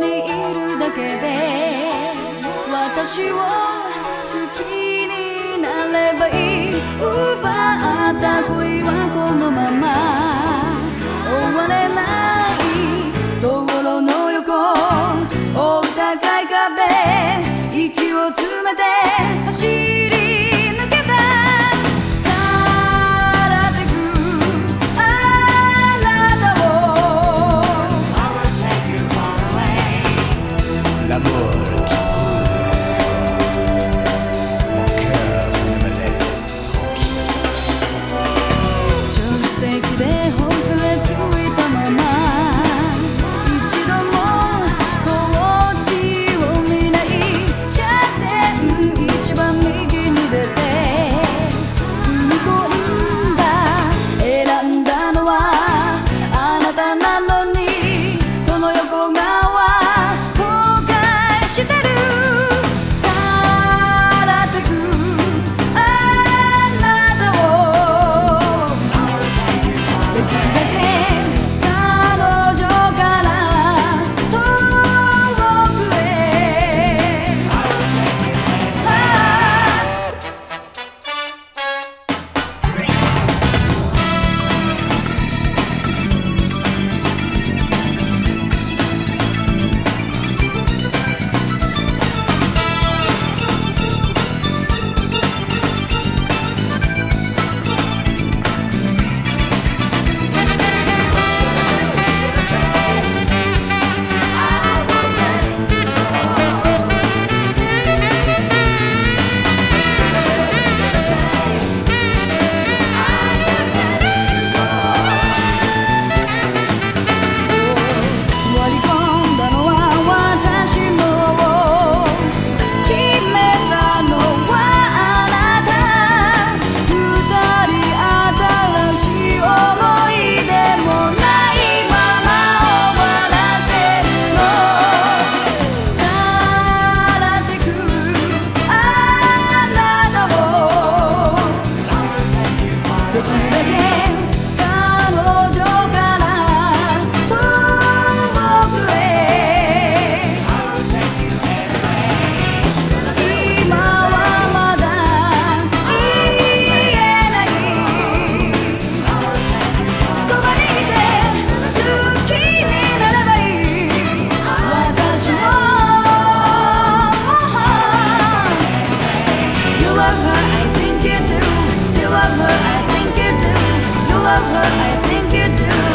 にいるだけで私を好きになればいい。奪った恋はこのまま。amor. love her, I think you do. Still love her, I think you do. You love her, I think you do.